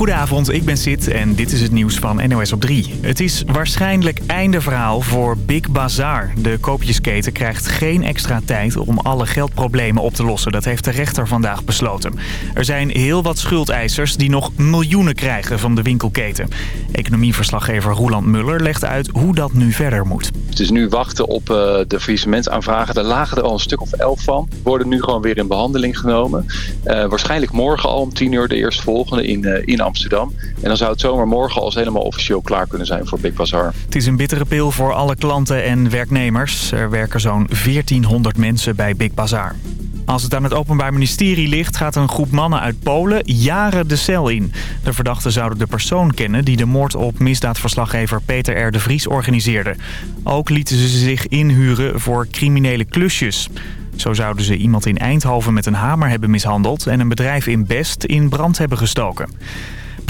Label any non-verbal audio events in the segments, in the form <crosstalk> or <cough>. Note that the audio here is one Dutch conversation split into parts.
Goedenavond, ik ben Sid en dit is het nieuws van NOS op 3. Het is waarschijnlijk einde verhaal voor Big Bazaar. De koopjesketen krijgt geen extra tijd om alle geldproblemen op te lossen. Dat heeft de rechter vandaag besloten. Er zijn heel wat schuldeisers die nog miljoenen krijgen van de winkelketen. Economieverslaggever Roland Muller legt uit hoe dat nu verder moet. Het is nu wachten op uh, de faillissementaanvragen. Daar lagen er al een stuk of elf van. Worden nu gewoon weer in behandeling genomen. Uh, waarschijnlijk morgen al om tien uur de eerstvolgende in, uh, in Amsterdam. En dan zou het zomaar morgen al helemaal officieel klaar kunnen zijn voor Big Bazaar. Het is een bittere pil voor alle klanten en werknemers. Er werken zo'n 1400 mensen bij Big Bazaar. Als het aan het Openbaar Ministerie ligt, gaat een groep mannen uit Polen jaren de cel in. De verdachten zouden de persoon kennen die de moord op misdaadverslaggever Peter R. de Vries organiseerde. Ook lieten ze zich inhuren voor criminele klusjes. Zo zouden ze iemand in Eindhoven met een hamer hebben mishandeld... en een bedrijf in Best in brand hebben gestoken.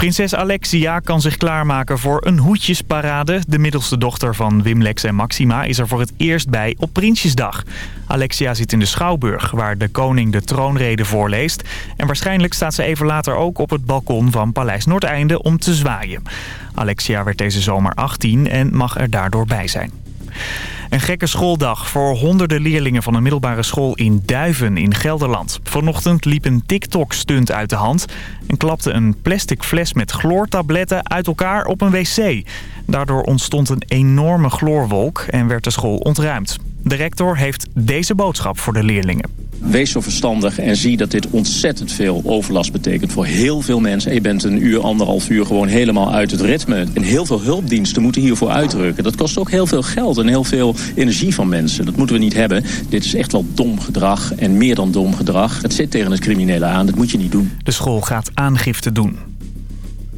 Prinses Alexia kan zich klaarmaken voor een hoedjesparade. De middelste dochter van Wim, Lex en Maxima is er voor het eerst bij op Prinsjesdag. Alexia zit in de Schouwburg, waar de koning de troonrede voorleest. En waarschijnlijk staat ze even later ook op het balkon van Paleis Noordeinde om te zwaaien. Alexia werd deze zomer 18 en mag er daardoor bij zijn. Een gekke schooldag voor honderden leerlingen van een middelbare school in Duiven in Gelderland. Vanochtend liep een TikTok-stunt uit de hand en klapte een plastic fles met chloortabletten uit elkaar op een wc. Daardoor ontstond een enorme chloorwolk en werd de school ontruimd. De rector heeft deze boodschap voor de leerlingen. Wees zo verstandig en zie dat dit ontzettend veel overlast betekent voor heel veel mensen. Je bent een uur, anderhalf uur gewoon helemaal uit het ritme. En heel veel hulpdiensten moeten hiervoor uitdrukken. Dat kost ook heel veel geld en heel veel energie van mensen. Dat moeten we niet hebben. Dit is echt wel dom gedrag en meer dan dom gedrag. Het zit tegen het criminele aan, dat moet je niet doen. De school gaat aangifte doen.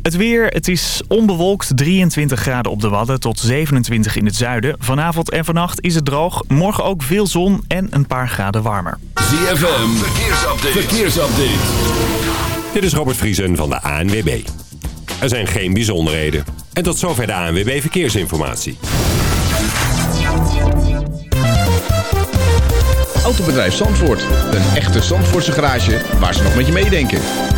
Het weer, het is onbewolkt, 23 graden op de Wadden tot 27 in het zuiden. Vanavond en vannacht is het droog, morgen ook veel zon en een paar graden warmer. ZFM, verkeersupdate. verkeersupdate. Dit is Robert Vriesen van de ANWB. Er zijn geen bijzonderheden. En tot zover de ANWB Verkeersinformatie. Autobedrijf Zandvoort. Een echte Zandvoortse garage waar ze nog met je meedenken.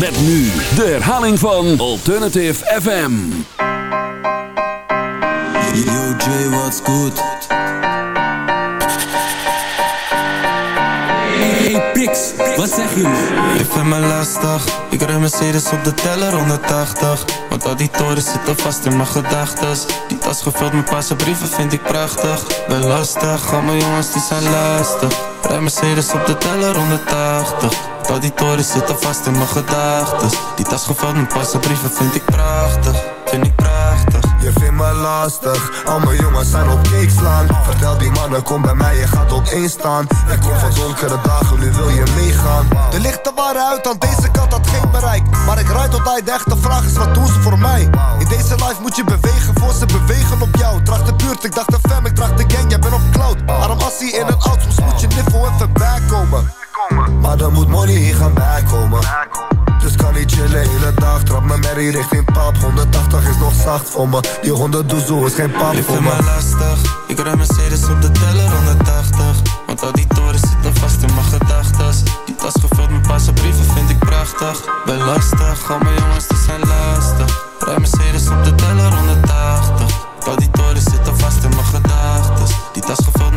Met nu de herhaling van Alternative FM. Yo Jay, what's good? Hey Pix, wat zeg je man? Ik vind me lastig, ik rij Mercedes op de teller 180 Want al die torens zitten vast in mijn gedachtes Die tas gevuld met paarse brieven vind ik prachtig Ben lastig, al mijn jongens die zijn lastig Rij Mercedes op de teller 180 Al die zitten vast in mijn gedachtes Die tas gevuld met paarse brieven vind ik prachtig Vind ik prachtig. Je vindt me lastig, al mijn jongens zijn op slaan. Vertel die mannen, kom bij mij, je gaat op één staan. Ik kom van donkere dagen, nu wil je meegaan. De lichten waren uit, aan deze kant Ik rijd tot hij de echte vraag is, wat doen ze voor mij? In deze life moet je bewegen, voor ze bewegen op jou. Tracht de buurt, ik dacht de fam, ik dracht de gang, jij bent op cloud. Arm assie in een soms moet je niffel even bijkomen. Maar dan moet money hier gaan bijkomen dus kan niet chillen hele dag Trap. Mijn merrie richting pap 180 is nog zacht voor me. Die 100 doezoe is geen pap voor me. me lastig? Ik rij Mercedes op de teller 180 Want al die torens zitten vast in mijn gedachtes. Die tas gevuld met paarse brieven vind ik prachtig. Ben lastig, al mijn jongens die zijn lastig. Rij Mercedes op de teller 180 Al die torens zitten vast in mijn gedachtes. Die tas gevuld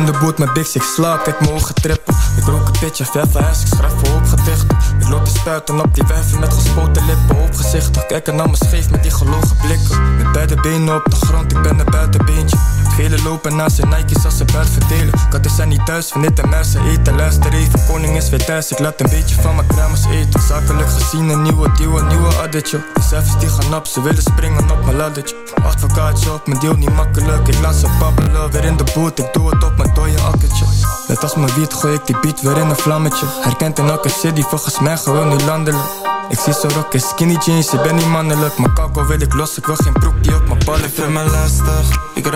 in de boot met Bix, ik slaap, kijk mijn ogen trippen. Ik rook een pitje, verven huis, ik schrijf voor opgedicht. Ik loop te spuiten op die wijven met gespoten lippen. Op gezicht Kijken naar me scheef met die gelogen blikken. Met beide benen op de grond, ik ben een buitenbeentje Gele lopen naast zijn Nike's als ze buit verdelen. Katten zijn niet thuis, van dit en muizen eten. Luister even, koning is weer thuis. Ik laat een beetje van mijn kruimers eten. Zakelijk gezien een nieuwe deal, een nieuwe addertje. De cijfers die gaan op, ze willen springen op mijn laddertje. Advocaatje op mijn deal niet makkelijk. Ik laat ze babbelen, weer in de boot. Ik doe het op mijn dode akkertje. Net als mijn wiet gooi ik die beat weer in een vlammetje. Herkent in elke city, volgens mij gewoon nu landelijk. Ik zie zo rokken skinny jeans, ik ben niet mannelijk. Mijn kakko wil ik los, ik wil geen broekje op mijn ballen Ik vind me lastig, ik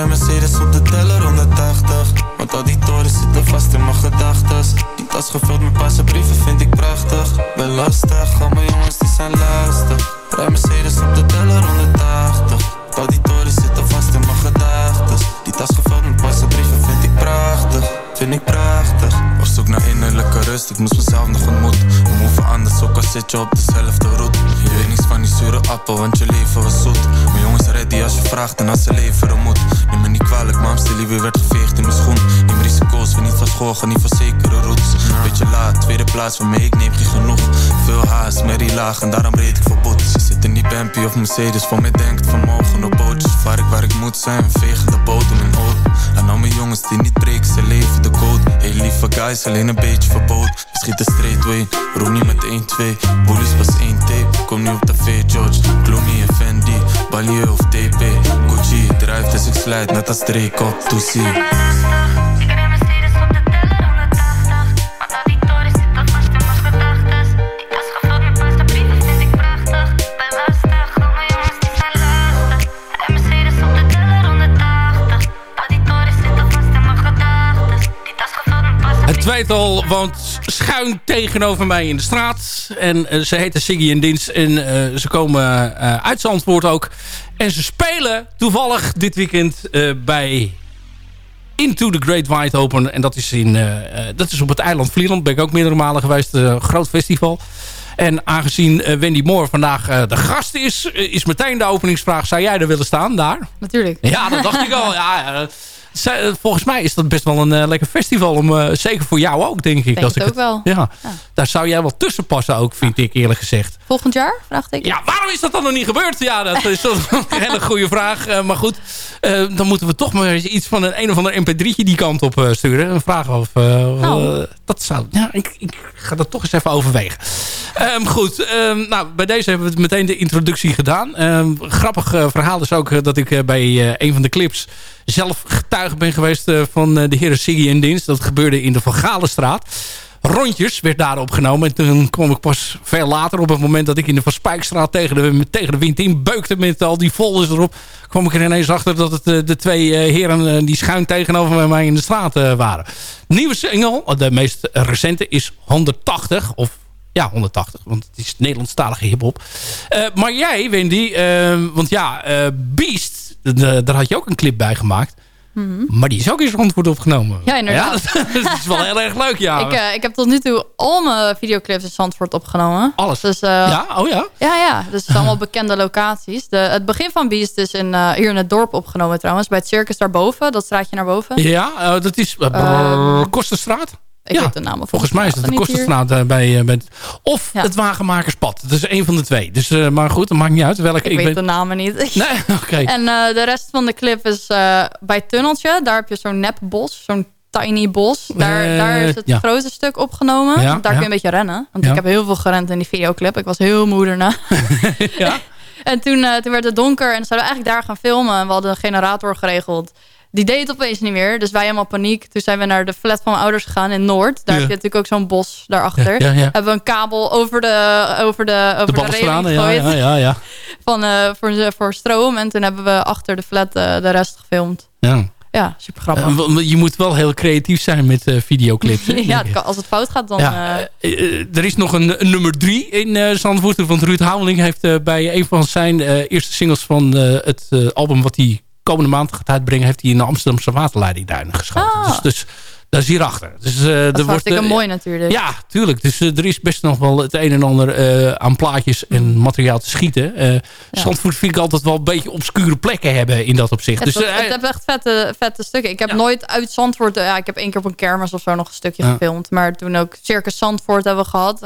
op de teller 180 Want al die torens zitten vast in mijn gedachtes. Die tas gevuld met paarse brieven vind ik prachtig. Ben lastig, al mijn jongens die zijn lastig. Rij Mercedes op de teller 180 al die torens zitten vast in mijn gedachtes. Die tas gevuld met paarse brieven vind ik prachtig Vind ik prachtig. Op zoek naar innerlijke rust, ik moest mezelf nog ontmoeten. We moeven anders, ook al zit je op dezelfde route Je weet niets van die zure appel, want je leven was zoet. Mijn jongens ready als je vraagt en als ze leveren moet. Neem me niet kwalijk, maar Amsterdam werd geveegd in mijn schoen. Neem risico's, we niet van school, niet van zekere routes. Beetje laat, tweede plaats voor mij, ik neem geen genoeg. Veel haast, merrie laag en daarom reed ik voor boetes. Je zit in die Bambi of Mercedes, voor mij denkt vermogen op bootjes Vaar ik waar ik moet zijn, vegen de bodem in oud En al mijn jongens die niet breken, ze leven de code. Heel lieve guys, alleen een beetje verbood. We schieten straight way, roem niet met 1-2 Bullies was 1 tape, kom nu op de V George. Clooney en Fendi, Balieu of TP Gucci, drijft dus ik slijt net als Drake op tweetal woont schuin tegenover mij in de straat. En uh, ze heten Siggy en Dins. En uh, ze komen uh, uit Zandvoort ook. En ze spelen toevallig dit weekend bij Into the Great Wide Open. En dat is, in, dat is op het eiland Vlieland. Ben ik ook meerdere malen geweest. Groot festival. En aangezien Wendy Moore vandaag de gast is... is meteen de openingsvraag. Zou jij er willen staan daar? Natuurlijk. Ja, dat dacht ik al. Ja, volgens mij is dat best wel een uh, lekker festival. Om, uh, zeker voor jou ook, denk ik. Denk als ik ook wel. Ja, ja, Daar zou jij wel tussen passen ook, vind ik eerlijk gezegd. Volgend jaar, vraag ik. Ja, waarom is dat dan nog niet gebeurd? Ja, dat is <laughs> een hele goede vraag. Maar goed, dan moeten we toch maar iets van een een of ander mp3'tje die kant op sturen. Een vraag of... Oh. dat zou... Ja, ik, ik, ga dat toch eens even overwegen. Um, goed, um, nou, bij deze hebben we meteen de introductie gedaan. Um, grappig verhaal is ook dat ik bij een van de clips zelf getuige ben geweest uh, van uh, de heren Siggy en Dienst. Dat gebeurde in de Van Galenstraat. Rondjes werd daar opgenomen. En toen kwam ik pas veel later op het moment dat ik in de Van Spijkstraat tegen de, tegen de wind in beukte met al die folders erop. kwam ik er ineens achter dat het uh, de twee heren die schuin tegenover mij in de straat waren. Nieuwe single, de meest recente, is 180 of ja, 180, want het is Nederlandstalige hiphop. Uh, maar jij, Wendy, uh, want ja, uh, Beast, daar had je ook een clip bij gemaakt. Mm -hmm. Maar die is ook eens rondwoord opgenomen. Ja, inderdaad. Ja, <laughs> dat, is wel heel erg leuk, ja. ik, ik heb tot nu toe al mijn videoclips in Zandvoort opgenomen. Alles? Dus, ja? Oh ja? Ja, ja. Dus het zijn allemaal bekende locaties. De, het begin van Beast is in, hier in het dorp opgenomen trouwens. Bij het circus daarboven, dat straatje naar boven. Ja, dat is uh, Kosterstraat. Ik ja, weet de namen volgens mij is het de Kosterstraat uh, bij, uh, bij of ja. het Wagenmakerspad. Dat is een van de twee. Dus, uh, maar goed, dat maakt niet uit. Welke, ik, ik weet ben... de namen niet. <laughs> Nee, oké. Okay. <laughs> En de rest van de clip is bij Tunneltje. Daar heb je zo'n nepbos, zo'n tiny bos. Daar, daar is het ja. grootste stuk opgenomen. Ja, daar kun je een beetje rennen. Want ik heb heel veel gerend in die videoclip. Ik was heel moe daarna. <laughs> ja. en toen, toen werd het donker en zouden we eigenlijk daar gaan filmen. En we hadden een generator geregeld. Die deed het opeens niet meer. Dus wij helemaal paniek. Toen zijn we naar de flat van mijn ouders gegaan in Noord. Daar ja. heb je natuurlijk ook zo'n bos daarachter. Ja, ja, Hebben we een kabel over de, over de, over de, de reling gegooid. Ja, ja, ja, <laughs> Van, uh, voor, voor stroom. En toen hebben we achter de flat uh, de rest gefilmd. Ja. Ja, super grappig. Uh, je moet wel heel creatief zijn met videoclips. <laughs> ja, kan, als het fout gaat dan... Er is nog een, een nummer drie in Zandvoort. Want Ruud Houweling heeft bij een van zijn eerste singles van het album... wat hij komende maand gaat uitbrengen... heeft hij in de Amsterdamse waterleidingduinen geschoten. Ah. Dus, dus dat is hierachter. Dus, uh, dat is wordt, uh, mooi natuurlijk. Ja, tuurlijk. Dus uh, er is best nog wel het een en ander aan plaatjes en materiaal te schieten. Ja. Zandvoort vind ik altijd wel een beetje obscure plekken hebben in dat opzicht. Het, dus, het echt vette, vette stukken. Ik heb nooit uit Zandvoort... Ja, ik heb één keer op een kermis of zo nog een stukje gefilmd. Maar toen ook Circus Zandvoort hebben we gehad.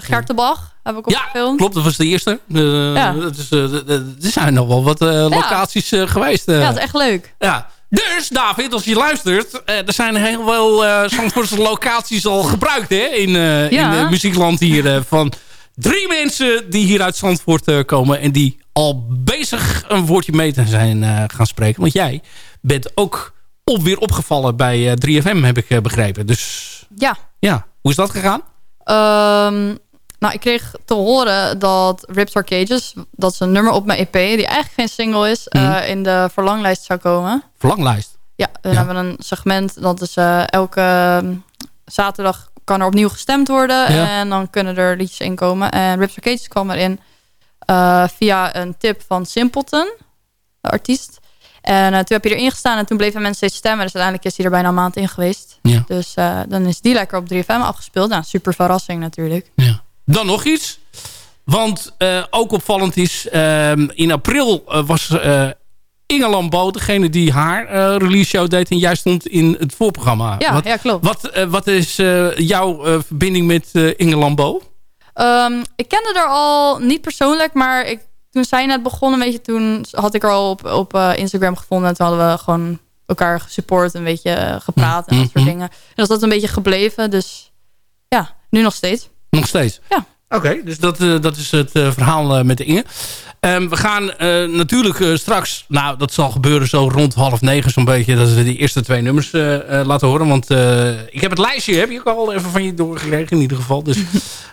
Heb ik ook ja, gefilmd. klopt. Dat was de eerste. ja. Dus, er zijn nog wel wat locaties geweest. Ja, dat is echt leuk. Ja. Dus, David, als je luistert... Uh, er zijn heel veel uh, Zandvoortse locaties al gebruikt hè, in, uh, ja. in muziekland hier. van drie mensen die hier uit Zandvoort komen... en die al bezig een woordje mee te zijn gaan spreken. Want jij bent ook op, weer opgevallen bij 3FM, heb ik begrepen. Dus Ja. ja, hoe is dat gegaan? Ehm, nou, ik kreeg te horen dat Rips Are Cages, dat is een nummer op mijn EP, die eigenlijk geen single is, Mhm. eh, in de verlanglijst zou komen. Verlanglijst. Ja, dan hebben we een segment, dat is eh, elke ehm, zaterdag kan er opnieuw gestemd worden. Ja. En dan kunnen er liedjes in komen. En Rips Cages kwam erin eh, via een tip van Simpleton, de artiest. En eh, toen heb je erin gestaan en toen bleven mensen steeds stemmen. Dus uiteindelijk is hij er bijna een maand in geweest. Ja. Dus eh, dan is die lekker op 3FM afgespeeld. Nou, super verrassing natuurlijk. Dan nog iets. Want eh, ook opvallend is, ehm, in april eh, was eh Inge Lambo degene die haar release show deed. En jij stond in het voorprogramma. Ja, wat, ja, klopt. Wat, wat is jouw verbinding met Inge Lambo? Ehm, ik kende haar al niet persoonlijk, maar ik, toen zij net begonnen, weet je, toen had ik haar al op, op Instagram gevonden. En toen hadden we gewoon elkaar gesupport, een beetje gepraat en dat soort Mhm. dingen. En dat is dat een beetje gebleven, dus ja, nu nog steeds. Nog steeds? Ja. Oké, dus dat, eh, dat is het eh, verhaal eh, met de Inge. Ehm, we gaan natuurlijk straks, nou dat zal gebeuren zo rond half negen zo'n beetje, dat we die eerste twee nummers laten horen. Want ik heb het lijstje, heb je ook al even van je doorgekregen in ieder geval. Dus,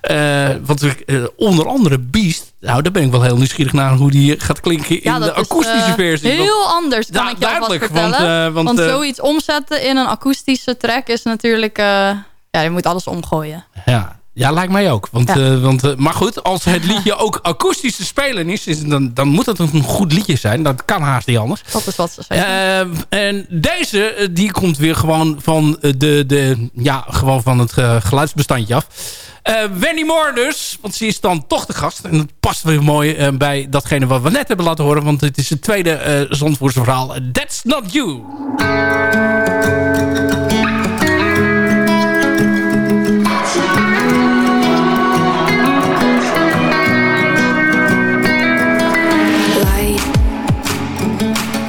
<laughs> want ik, onder andere Beast, nou daar ben ik wel heel nieuwsgierig naar hoe die gaat klinken Ja, in de is, akoestische versie. Want- Heel anders, kan ik jou vertellen. want, Want, want, zoiets omzetten in een akoestische track is natuurlijk... ja, je moet alles omgooien. Ja. Ja, lijkt mij ook. Want, Ja. eh, want, eh, maar goed, als het liedje <laughs> ook akoestisch te spelen is, is dan, dan moet het een goed liedje zijn. Dat kan haast niet anders. Dat is wat ze zeggen. Eh, en deze, die komt weer gewoon van, de, de, ja, gewoon van het geluidsbestandje af. Wendy Moore dus, want ze is dan toch de gast. En dat past weer mooi bij datgene wat we net hebben laten horen. Want het is het tweede Zandvoortse verhaal. That's Not You.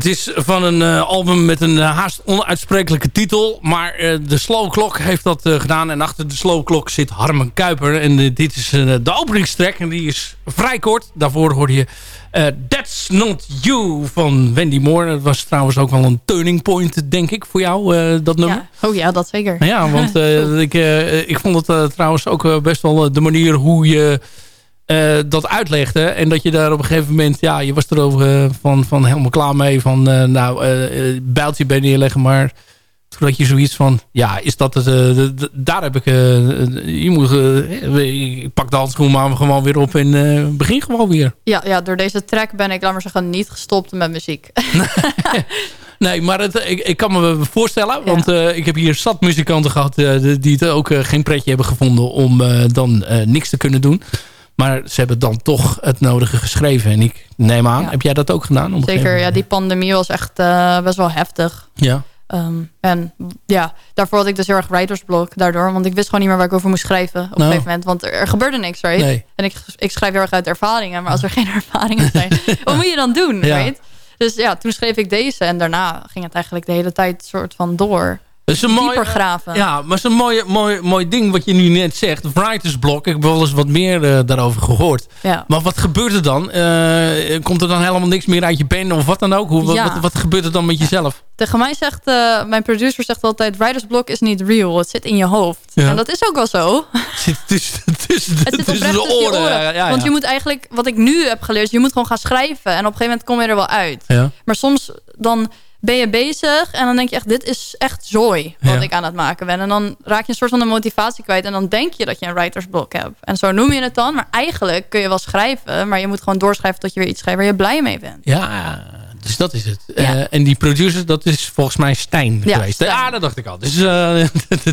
Het is van een eh, album met een eh, haast onuitsprekelijke titel. Maar eh, de Slow Clock heeft dat gedaan. En achter de Slow Clock zit Harmen Kuiper. En dit is de openingstrek. En die is vrij kort. Daarvoor hoorde je That's Not You van Wendy Moore. Dat was trouwens ook wel een turning point, denk ik, voor jou, dat nummer. Ja. Oh ja, dat zeker. Ja, want <laughs> ik, ik vond het trouwens ook best wel de manier hoe je eh, dat uitlegde. En dat je daar op een gegeven moment, ja, je was er over eh, van, van helemaal klaar mee. Van eh, nou, bijltje bij neerleggen. Maar toen had je zoiets van, ja, is dat het, daar heb ik, je moet, ik pak de handschoen maar gewoon weer op en begin gewoon weer. Ja, ja, door deze track ben ik, laat maar zeggen, niet gestopt met muziek. <laughs> Nee, maar het, ik, ik kan me voorstellen, want ik heb hier zat muzikanten gehad eh, die het ook geen pretje hebben gevonden om dan niks te kunnen doen. Maar ze hebben dan toch het nodige geschreven. En ik neem aan, heb jij dat ook gedaan? Op Zeker, ja, die pandemie was echt eh, best wel heftig. Ja. Ehm, en ja, daarvoor had ik dus heel erg writersblok daardoor. Want ik wist gewoon niet meer waar ik over moest schrijven op een Nou. gegeven moment. Want er, er gebeurde niks, right? Nee. En ik, ik schrijf heel erg uit ervaringen. Maar als er geen <laughs> ervaringen zijn, <laughs> wat moet je dan doen, Ja. right? Dus ja, toen schreef ik deze. En daarna ging het eigenlijk de hele tijd soort van door. Is een mooi, Dieper graven. Ja, maar het is een mooi, mooi, mooi ding wat je nu net zegt. Writersblok. Ik heb wel eens wat meer eh, daarover gehoord. Ja. Maar wat gebeurt er dan? Eh, komt er dan helemaal niks meer uit je pen of wat dan ook? Hoe, wat, Ja. wat, wat gebeurt er dan met jezelf? Tegen mij zegt, eh, mijn producer zegt altijd... writersblok is niet real, het zit in je hoofd. Ja. En dat is ook wel zo. <laughs> Het zit tussen, tussen, Het zit tussen de tussen je oren. oren. Ja, ja, Want je moet eigenlijk, wat ik nu heb geleerd... je moet gewoon gaan schrijven. En op een gegeven moment kom je er wel uit. Ja. Maar soms dan ben je bezig en dan denk je echt... dit is echt zooi wat Ja. ik aan het maken ben. En dan raak je een soort van de motivatie kwijt... en dan denk je dat je een writersblok hebt. En zo noem je het dan. Maar eigenlijk kun je wel schrijven... maar je moet gewoon doorschrijven tot je weer iets schrijft... waar je blij mee bent. Ja, dus dat is het. Eh, en die producer, dat is volgens mij Stijn Ja, geweest. Stijn. Ja, dat dacht ik al. Dus, eh, <laughs> eh,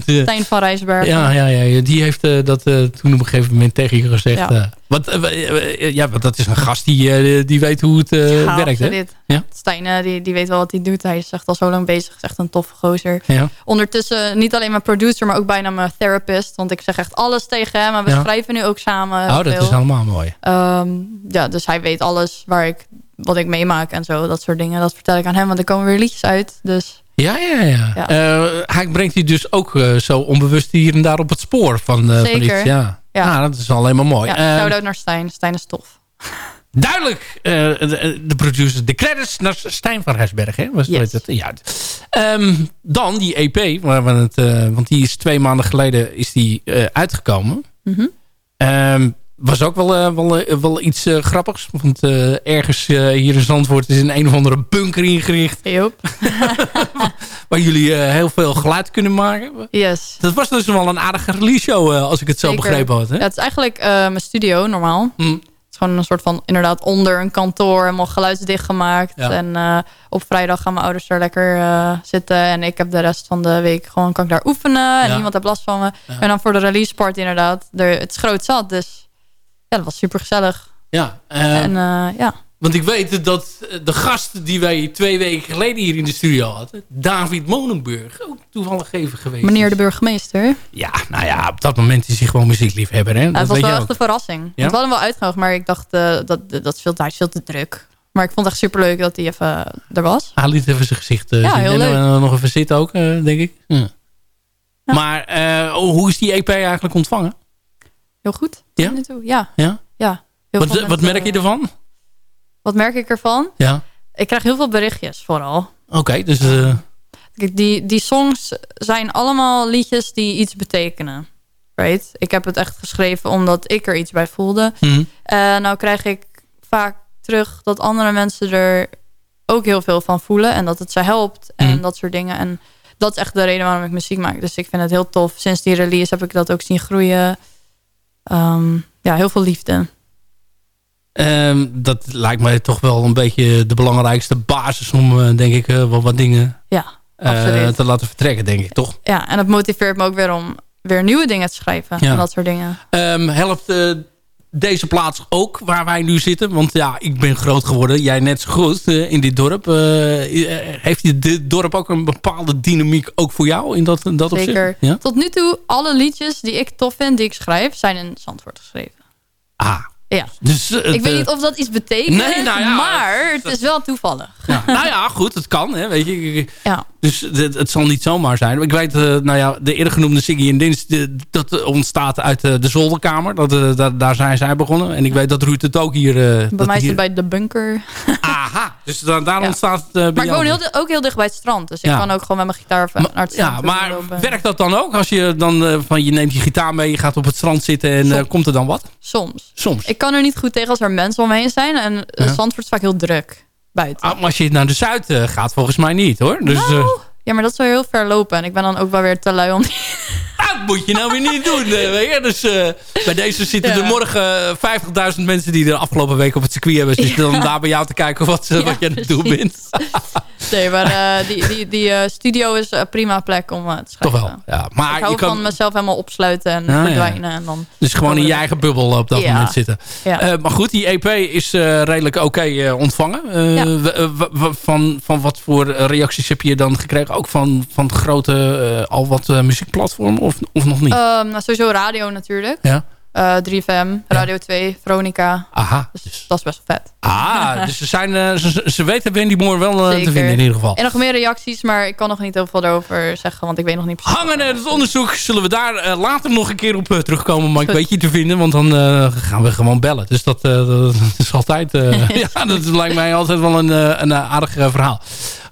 Stijn van Rijsbergen. ja, ja, ja, die heeft dat toen op een gegeven moment tegen je gezegd. Ja. want, eh, ja, want dat is een gast die, die weet hoe het werkt. Hè? absoluut. Ja? Stijn die, die weet wel wat hij doet. Hij is echt al zo lang bezig. Is echt een toffe gozer. Ja. Ondertussen niet alleen mijn producer, maar ook bijna mijn therapist. Want ik zeg echt alles tegen hem. En we schrijven nu ook samen. Oh, dat veel. is allemaal mooi. Ehm, ja, dus hij weet alles waar ik, wat ik meemaak en zo. Dat soort dingen. Dat vertel ik aan hem, want er komen weer liedjes uit. Dus Ja, ja, ja. Ja. Eh, hij brengt je dus ook eh, zo onbewust hier en daar op het spoor van, iets. Ja. Ja. Ja. dat is alleen maar mooi. ja, shout-out naar Stijn. Stijn is tof. <laughs> duidelijk de, de producer. De credits naar Stijn van Hersberg. Hè? Was Yes. het? Ja. Ehm, dan die EP. Waar we het, want die is twee maanden geleden is die, eh, uitgekomen. Ehm, was ook wel, eh, wel, eh, wel iets eh, grappigs. Want ergens hier in Zandvoort is een een of andere bunker ingericht. Joep. <laughs> waar jullie heel veel geluid kunnen maken. Yes. Dat was dus wel een aardige release show als ik het zo Zeker. begrepen had. Hè? Ja, het is eigenlijk mijn studio normaal. Hm. Het is gewoon een soort van inderdaad onder een kantoor. Helemaal geluidsdicht gemaakt. Ja. En op vrijdag gaan mijn ouders er lekker zitten. En ik heb de rest van de week gewoon kan ik daar oefenen. En Ja. niemand heeft last van me. Ja. En dan voor de release party inderdaad. Er, het is groot zat. Dus dat was super gezellig. Ja, eh, en eh, ja. Want ik weet dat de gast die wij twee weken geleden hier in de studio hadden... David Monenburg, ook toevallig even geweest. Meneer de burgemeester. Ja, nou ja, op dat moment is hij gewoon muziekliefhebber. Hè? Ja, het was wel echt ook. een verrassing. Ja? Want we hadden hem wel uitgenodigd, maar ik dacht eh, dat, dat is veel, is veel te druk. Maar ik vond het echt superleuk dat hij even er was. Hij liet even zijn gezicht eh, Ja, zien. heel en leuk. eh, nog even zitten ook, eh, denk ik. Ja. Maar eh, hoe is die EP eigenlijk ontvangen? Heel goed. Ja? Ja. Ja? Wat, wat merk je ervan? Wat merk ik ervan? Ja. Ik krijg heel veel berichtjes vooral. Oké, dus... eh, Kijk, die, die songs zijn allemaal liedjes die iets betekenen. Right? Ik heb het echt geschreven omdat ik er iets bij voelde. En nou krijg ik vaak terug dat andere mensen er ook heel veel van voelen. En dat het ze helpt en Mhm. dat soort dingen. En dat is echt de reden waarom ik muziek maak. Dus ik vind het heel tof. Sinds die release heb ik dat ook zien groeien. Ehm, ja, heel veel liefde. Ehm, dat lijkt mij toch wel een beetje de belangrijkste basis om, eh, denk ik, eh, wel wat dingen Ja, eh, te laten vertrekken, denk ik, toch? Ja, en dat motiveert me ook weer om weer nieuwe dingen te schrijven. Ja. En dat soort dingen. Ehm, helpt deze plaats ook waar wij nu zitten? Want ja, ik ben groot geworden. Jij net zo goed eh, in dit dorp. Eh, heeft dit dorp ook een bepaalde dynamiek ook voor jou in dat, in dat Zeker. opzicht? Ja? Tot nu toe, alle liedjes die ik tof vind, die ik schrijf, zijn in Zandvoort geschreven. Ah, Ja. dus, eh, ik weet het, niet of dat iets betekent, Nee, nou ja, maar het is wel toevallig. Ja, nou ja, goed, het kan. Hè, weet je. Ja. Dus het, het zal niet zomaar zijn. Ik weet, eh, nou ja, de eerder genoemde Siggy en Dins, de- dat ontstaat uit eh, de zolderkamer. Dat, eh, daar, daar zijn zij begonnen. En ik weet dat Ruud het ook hier... eh, Bij dat mij is hier... het bij de bunker. <laughs> Aha, dus daar, ontstaat het eh, bij Maar ik woon heel, ook heel dicht bij het strand. Dus ik kan ook gewoon met mijn gitaar even naar het strand Ja, maar lopen. werkt dat dan ook? Als je dan eh, van je neemt je gitaar mee, je gaat op het strand zitten en eh, komt er dan wat? Soms. Soms. Ik kan er niet goed tegen als er mensen om me heen zijn. En Ja. Zandvoort is vaak heel druk buiten. Ah, maar als je naar de Zuid eh, gaat, volgens mij niet hoor. Dus eh, Ja, maar dat zou heel ver lopen. En ik ben dan ook wel weer te lui om dat <laughs> moet je nou weer niet doen. eh, weet je? Dus bij deze zitten Ja. er morgen eh, 50.000 mensen die de afgelopen week op het circuit hebben. Zitten dan daar bij jou te kijken wat, eh, wat je aan het doen bent. <laughs> Nee, maar eh, die, die, die eh, studio is een prima plek om eh, te schrijven. Toch wel. Ja, maar ik hou je kan van mezelf helemaal opsluiten en ja. verdwijnen. En dan dus gewoon in je eigen bubbel op dat moment zitten. Eh, maar goed, die EP is eh, redelijk oké eh, ontvangen. Eh, eh, van, van wat voor eh, reacties heb je dan gekregen? Ook van, van grote, eh, al wat eh, muziekplatformen of, of nog niet? Ehm, nou, sowieso radio natuurlijk. ja? Eh 3FM, Radio 2, Veronica. Aha. Dus dat is best wel vet. Ah, dus ze, zijn, eh, ze, ze weten Wendy Moore wel eh, te vinden in ieder geval. En nog meer reacties, maar ik kan nog niet heel veel erover zeggen, want ik weet nog niet precies. Hangen en het onderzoek zullen we daar eh, later nog een keer op eh, terugkomen. Maar ik weet je te vinden, want dan eh, gaan we gewoon bellen. Dus dat, eh, dat is altijd... eh, <laughs> ja, dat lijkt mij altijd wel een, eh, een eh, aardig eh, verhaal.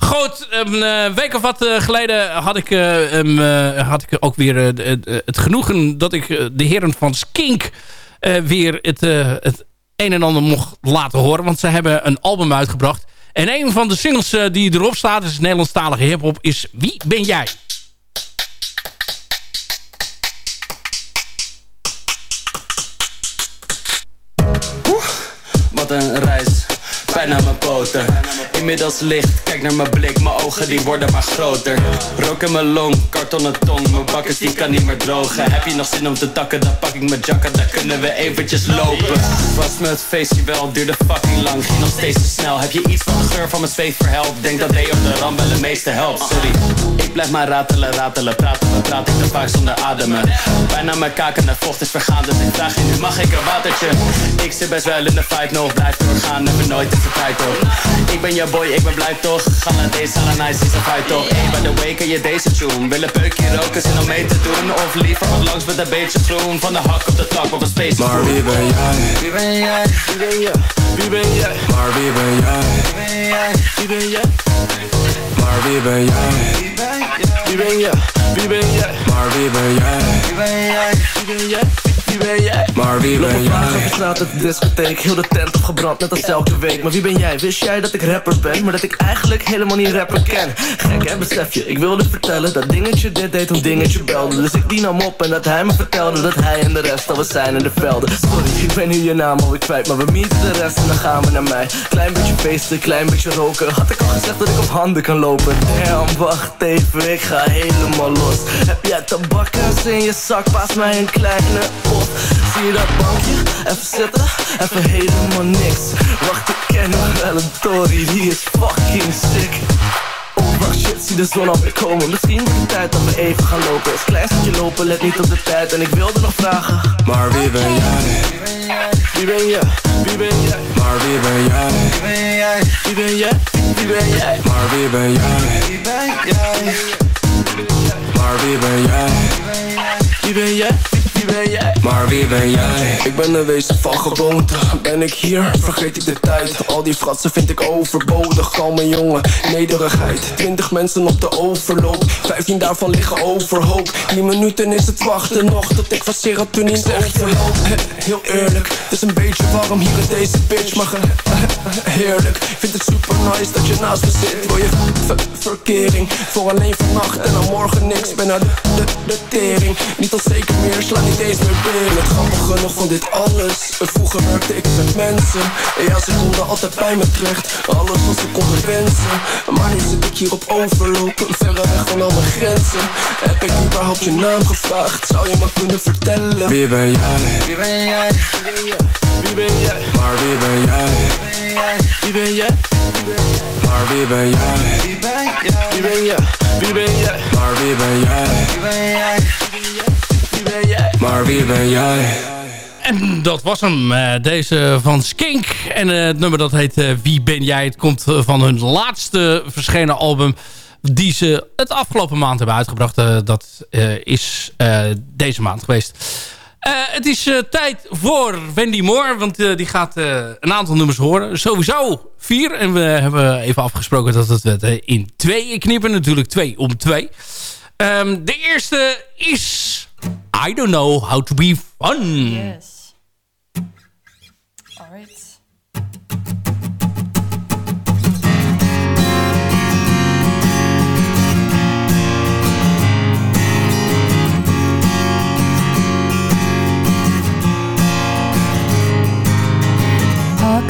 Goed, een eh, week of wat eh, geleden had ik, eh, hem, eh, had ik ook weer het genoegen... dat ik de heren van Skink weer het, het een en ander mocht laten horen. Want ze hebben een album uitgebracht. En een van de singles die erop staat, is Nederlandstalige hiphop, is Wie ben jij? Wat een reis, pijn aan mijn Inmiddels licht, kijk naar mijn blik Mijn ogen die worden maar groter. Rook in mijn long, kartonnen tong Mijn bakkers die kan niet meer drogen. Heb je nog zin om te takken, dan pak ik mijn jakken Dan kunnen we eventjes lopen. Was me het wel, duurde fucking lang Ging nog steeds te snel. Heb je iets van de geur van mijn zweet verhelpt? Denk dat D op de ram wel het meeste helpt. Sorry, ik blijf maar ratelen, ratelen Praten, praat ik te vaak zonder ademen. Bijna mijn kaken en vocht is vergaan Dus ik vraag je nu, mag ik een watertje? Ik zit best wel in de fight nog Blijf doorgaan, hebben nooit de tijd op Ik ben jouw boy, ik ben blij toch Ga naar deze, alle nice is een fight toch Hey, by the way, ken je deze tune? Willen peukje roken, zin om mee te doen Of liever wat langs met een beetje groen Van de hak op de tak op een space Maar wie ben jij? Wie ben jij? Wie ben jij? Wie ben jij? Maar wie ben jij? Wie ben jij? Wie ben jij? Maar wie ben jij? Wie ben jij? Wie ben jij? Maar wie ben jij? Wie ben jij? Wie ben jij? Wie ben jij? Maar wie ben jij? op straat uit de discotheek, heel de tent opgebrand net als elke week. Maar wie ben jij? Wist jij dat ik rapper ben? Maar dat ik eigenlijk helemaal niet rapper ken? Gek hè, besef je, ik wilde vertellen dat dingetje dit deed toen dingetje belde. Dus ik dien hem op en dat hij me vertelde dat hij en de rest al we zijn in de velden. Sorry, ik ben nu je naam alweer kwijt, maar we meeten de rest en dan gaan we naar mij. Klein beetje feesten, klein beetje roken. Had ik al gezegd dat ik op handen kan lopen? Damn, wacht even, ik ga helemaal los. Heb jij tabak in je zak, pas mij een kleine pot Zie je dat bankje, even zitten, even helemaal niks Wacht, ik ken nog wel een Tory, die is fucking sick Oh wacht shit, zie de zon alweer komen Misschien wordt het tijd dat we even gaan lopen Is klein stukje lopen, let niet op de tijd En ik wilde nog vragen Maar wie ben jij? Wie ben jij? Wie ben jij? Maar wie ben jij? Wie ben jij? Wie ben jij? Wie ben jij? Maar wie ben jij? Wie ben jij? Maar wie ben jij? Wie ben jij? Ben jij? Maar wie ben jij? Ik ben een wezen van gewoonte. Ben ik hier, vergeet ik de tijd? Al die fratsen vind ik overbodig. Kalme jongen, nederigheid. Twintig mensen op de overloop. Vijftien daarvan liggen overhoop. Tien minuten is het wachten nog Tot ik van serotonine overloop. He- Heel eerlijk, het is een beetje warm hier in deze bitch Maar heerlijk, ik vind het super nice dat je naast me zit. Wil je ver- verkering? Voor alleen vannacht En dan morgen niks, ben naar de, de, de tering. Niet onzeker meer, sla niet eens meer binnen Het grappige nog van dit alles Vroeger werkte ik met mensen Ja, ze konden altijd bij me terecht Alles wat ze konden wensen Maar nu zit ik hier op overloop Verre weg van al mijn grenzen Heb ik überhaupt je naam gevraagd? Zou je me kunnen vertellen? Wie ben jij? Wie ben jij? Wie ben jij? Maar wie ben jij? Wie ben jij? Maar wie ben jij? Wie ben jij? Wie ben jij? Wie ben jij? Maar wie ben jij? Wie ben jij? Maar wie ben jij? En dat was hem, eh, deze van Skink. En eh, het nummer dat heet eh, Wie ben jij? Het komt van hun laatste verschenen album... die ze het afgelopen maand hebben uitgebracht. Dat is deze maand geweest. Het is tijd voor Wendy Moore, want die gaat een aantal nummers horen. Sowieso vier. En we hebben even afgesproken dat het het in tweeën knippen. Natuurlijk twee om twee. Ehm, de eerste is... I don't know how to be fun. Yes. All right.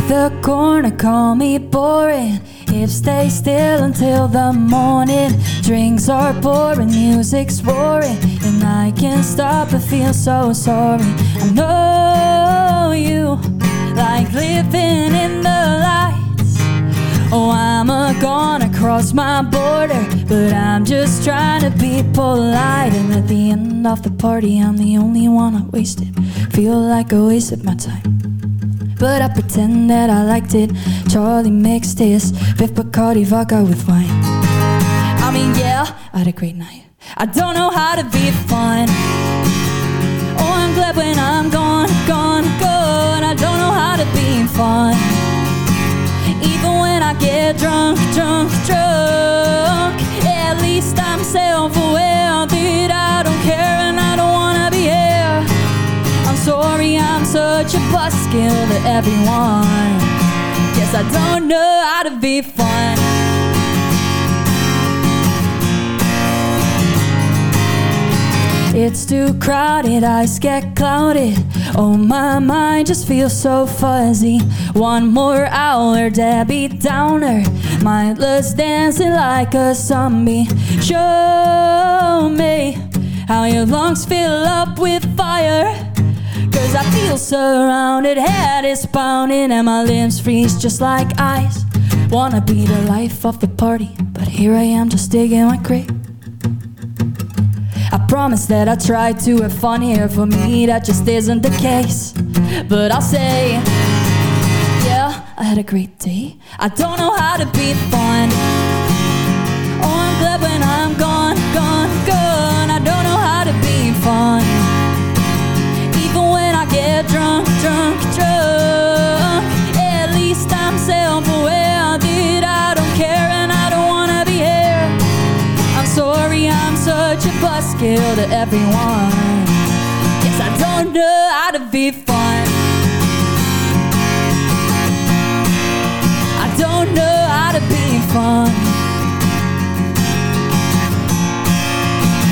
The corner, call me boring. If stay still until the morning, drinks are pouring, music's roaring, and I can't stop but feel so sorry. I know you like living in the lights. Oh, I'm a gonna cross my border, but I'm just trying to be polite. And at the end of the party, I'm the only one I wasted. Feel like I wasted my time. But I pretend that I liked it. Charlie mixed his Biff Bacardi vodka with wine. I mean, yeah, I had a great night. I don't know how to be fun. Oh, I'm glad when I'm gone, gone, gone. I don't know how to be fun. Even when I get drunk, drunk, drunk. At least I'm self-aware such a buskill to everyone. Guess I don't know how to be fun. It's too crowded, eyes get clouded. Oh, my mind just feels so fuzzy. One more hour, Debbie Downer. Mindless dancing like a zombie. Show me how your lungs fill up with fire. I feel surrounded, head is pounding, and my limbs freeze just like ice. Wanna be the life of the party, but here I am just digging my grave. I promise that I try to have fun here. For me, that just isn't the case. But I'll say, yeah, I had a great day. I don't know how to be fun. Oh, I'm glad when a buskill to everyone. Guess I don't know how to be fun. I don't know how to be fun.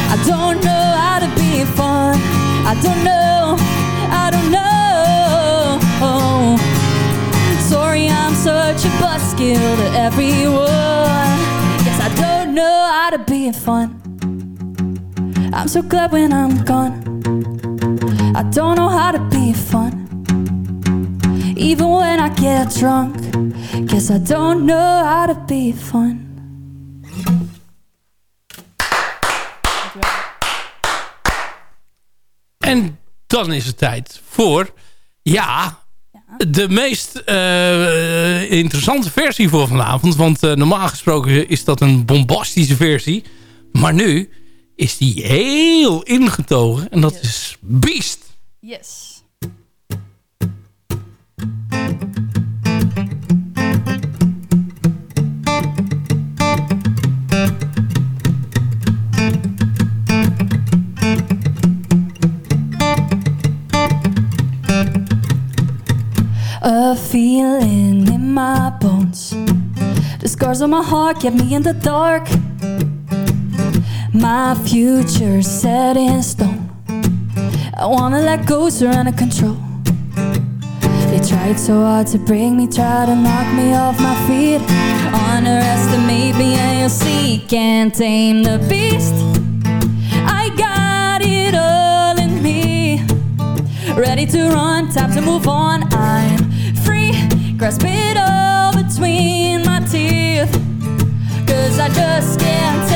I don't know how to be fun. I don't know. I don't know. Sorry, I'm such a buskill to everyone. Guess I don't know how to be fun. I'm so glad when I'm gone. I don't know how to be fun. Even when I get drunk, guess I don't know how to be fun. En dan is het tijd voor, ja, de meest eh, interessante versie voor vanavond. Want eh, normaal gesproken is dat een bombastische versie. Maar nu is die heel ingetogen. En dat is Beast. Yes. A feeling in my bones. The scars on my heart kept me in the dark. My future set in stone. I wanna let go, surrender control. They tried so hard to bring me, tried to knock me off my feet. Underestimate me, and you'll see. Can't tame the beast. I got it all in me. Ready to run, time to move on. I'm free, grasp it all between my teeth. Cause I just can't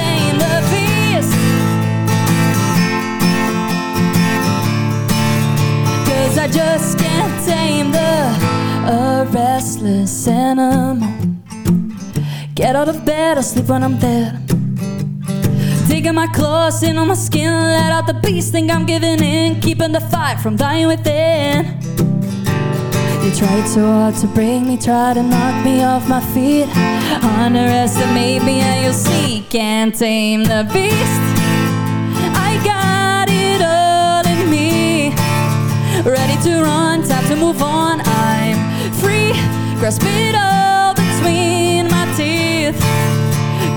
I just can't tame the restless animal. Get out of bed, I sleep when I'm dead. Digging my claws in on my skin, let out the beast. Think I'm giving in, keeping the fight from dying within. You tried so hard to break me, try to knock me off my feet. Underestimate me, and you'll see. Can't tame the beast. Ready to run, time to move on. I'm free, grasp it all between my teeth.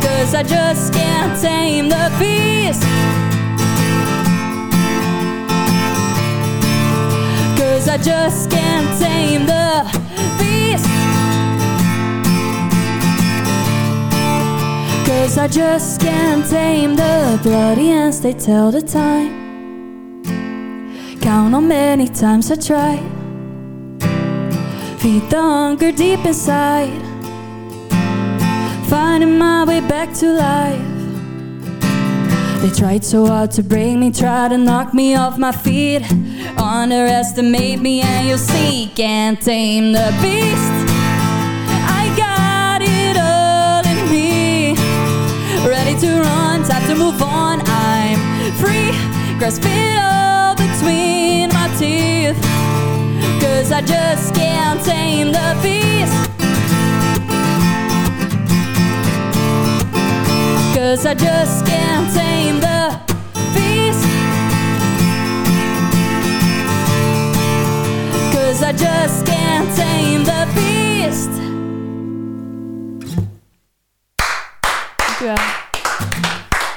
Cause I just can't tame the beast. Cause I just can't tame the beast. Cause I just can't tame the bloody ants, they tell the time. Count how many times I tried. Feed the hunger deep inside. Finding my way back to life. They tried so hard to break me, try to knock me off my feet. Underestimate me, and you'll see. Can't tame the beast. I got it all in me. Ready to run, time to move on. I'm free, grasp it all between my teeth. Cause I just can't tame the beast. Cause I just can't tame the beast. Cause I just can't tame the beast.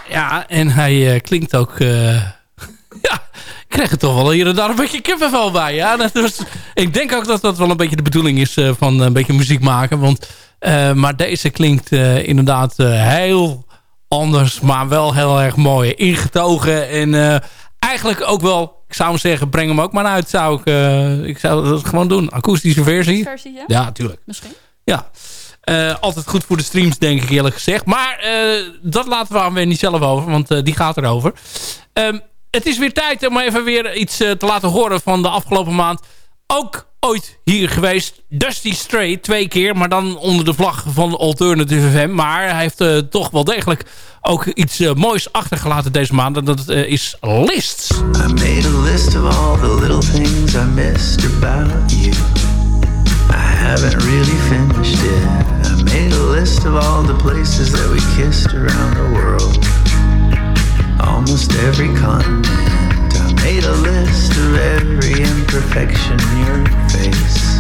Ja, en hij eh, klinkt ook... ik krijg er toch wel hier en daar een beetje kippenvel bij. Ja, <laughs> dat was, ik denk ook dat dat wel een beetje de bedoeling is eh, van een beetje muziek maken. Want, eh, maar deze klinkt eh, inderdaad eh, heel anders, maar wel heel erg mooi. Ingetogen en eh, eigenlijk ook wel... Ik zou hem zeggen, breng hem ook maar uit. Zou ik, eh, ik zou dat gewoon doen. Akoestische versie. versie, ja? Ja, tuurlijk. Misschien. Ja. Eh, altijd goed voor de streams, denk ik eerlijk gezegd. Maar eh, dat laten we aan Wendy zelf over, want eh, die gaat erover. Ehm, het is weer tijd om even weer iets eh, te laten horen van de afgelopen maand. Ook ooit hier geweest. Dusty Stray, twee keer. Maar dan onder de vlag van Alternative FM. Maar hij heeft eh, toch wel degelijk ook iets eh, moois achtergelaten deze maand. En dat is Lists. I made a list of all the little things I missed about you. I haven't really finished it. I made a list of all the places that we kissed around the world. Almost every continent. I made a list of every imperfection in your face.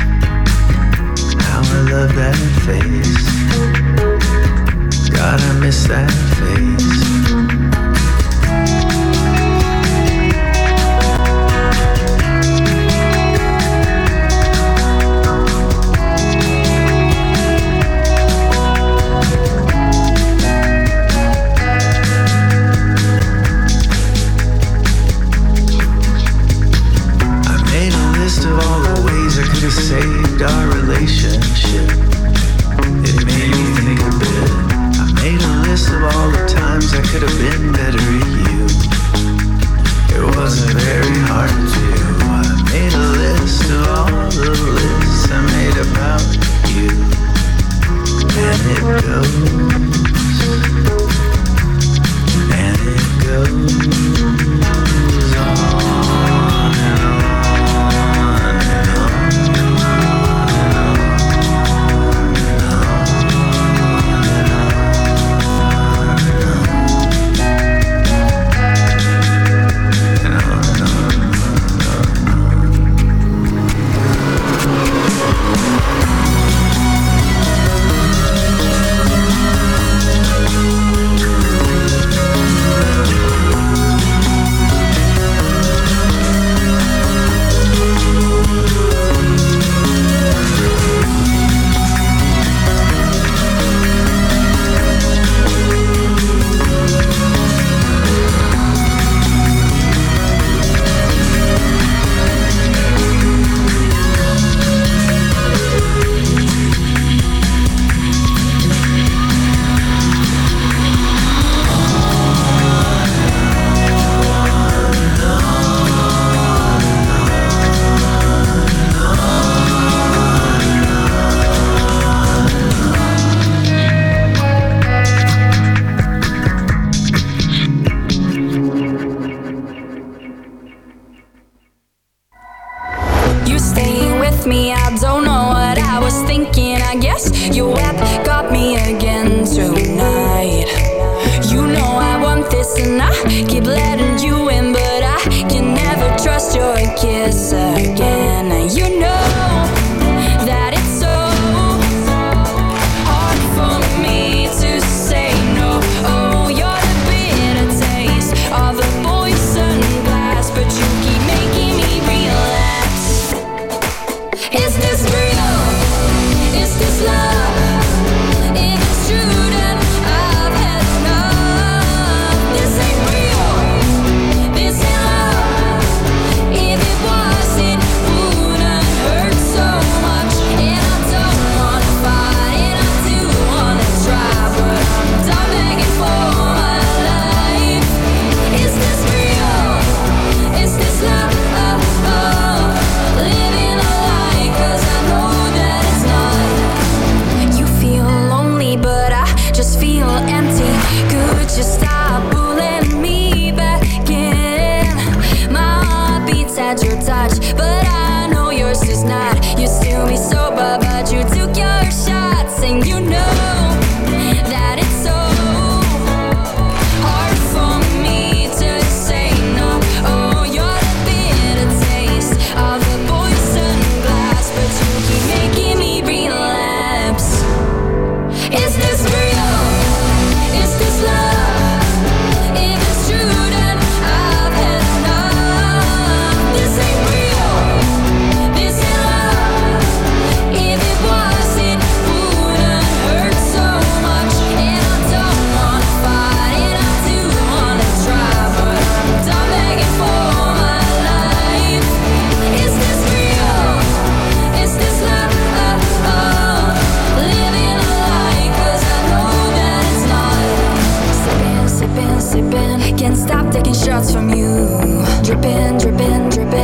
How I love that face. God, I miss that face. just saved our relationship. It made me think a bit. I made a list of all the times I could have been better at you. It wasn't very